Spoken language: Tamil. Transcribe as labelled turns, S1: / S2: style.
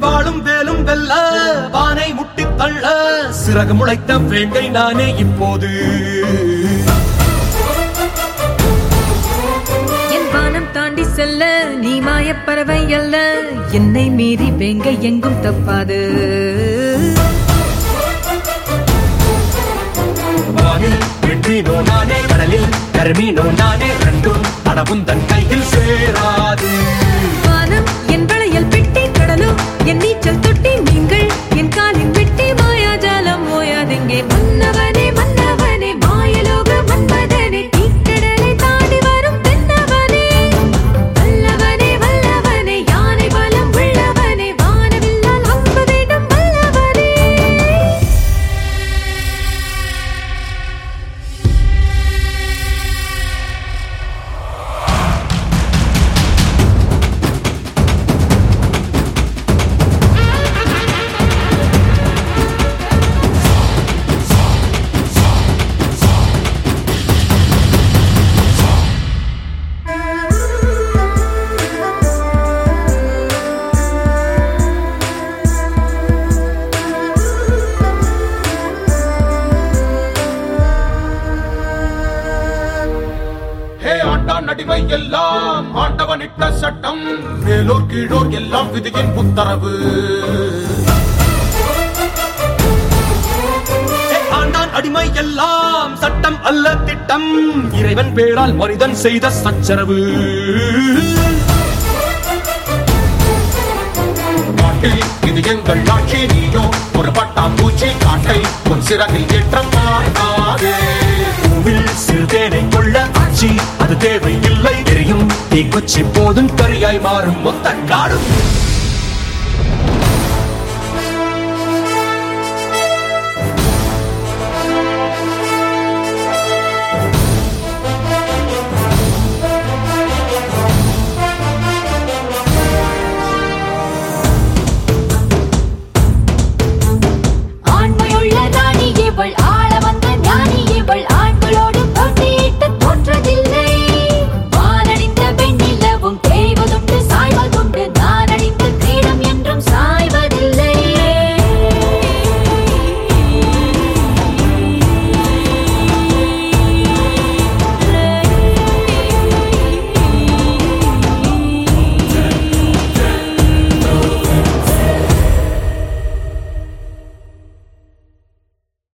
S1: வாழும் வேலும் வெல்ல வானை முட்டி தள்ள சிறகு முளைத்த வேண்டை நானே இப்போது.
S2: தாண்டி செல்ல நீ மாய பறவை அல்ல என்னை மீறி வேங்க எங்கும் தப்பாது.
S1: கடலில் கருமீனோ நானே ரெண்டும் அடவும் தன் இவை எல்லாம் ஆண்டவனிட்ட சட்டம். மேலோர் கீழோர் எல்லாம் விதியின் உத்தரவு. ஆண்டான் அடிமை எல்லாம் சட்டம் அல்ல திட்டம். இறைவன் பேரால் மனிதன் செய்த சச்சரவு. இது எங்கள் ஆட்சி நீயோ ஒரு பட்டாம்பூச்சி காட்டை. உன் சிறகில் ஏற்றம் மாட்டாதே சிறுதே சிறுதேனை கொள்ள ஆட்சி அது தேவையில்லை. தெரியும் தீக்குச்சி போதும் கரியாய் மாறும். மொத்த காடும்.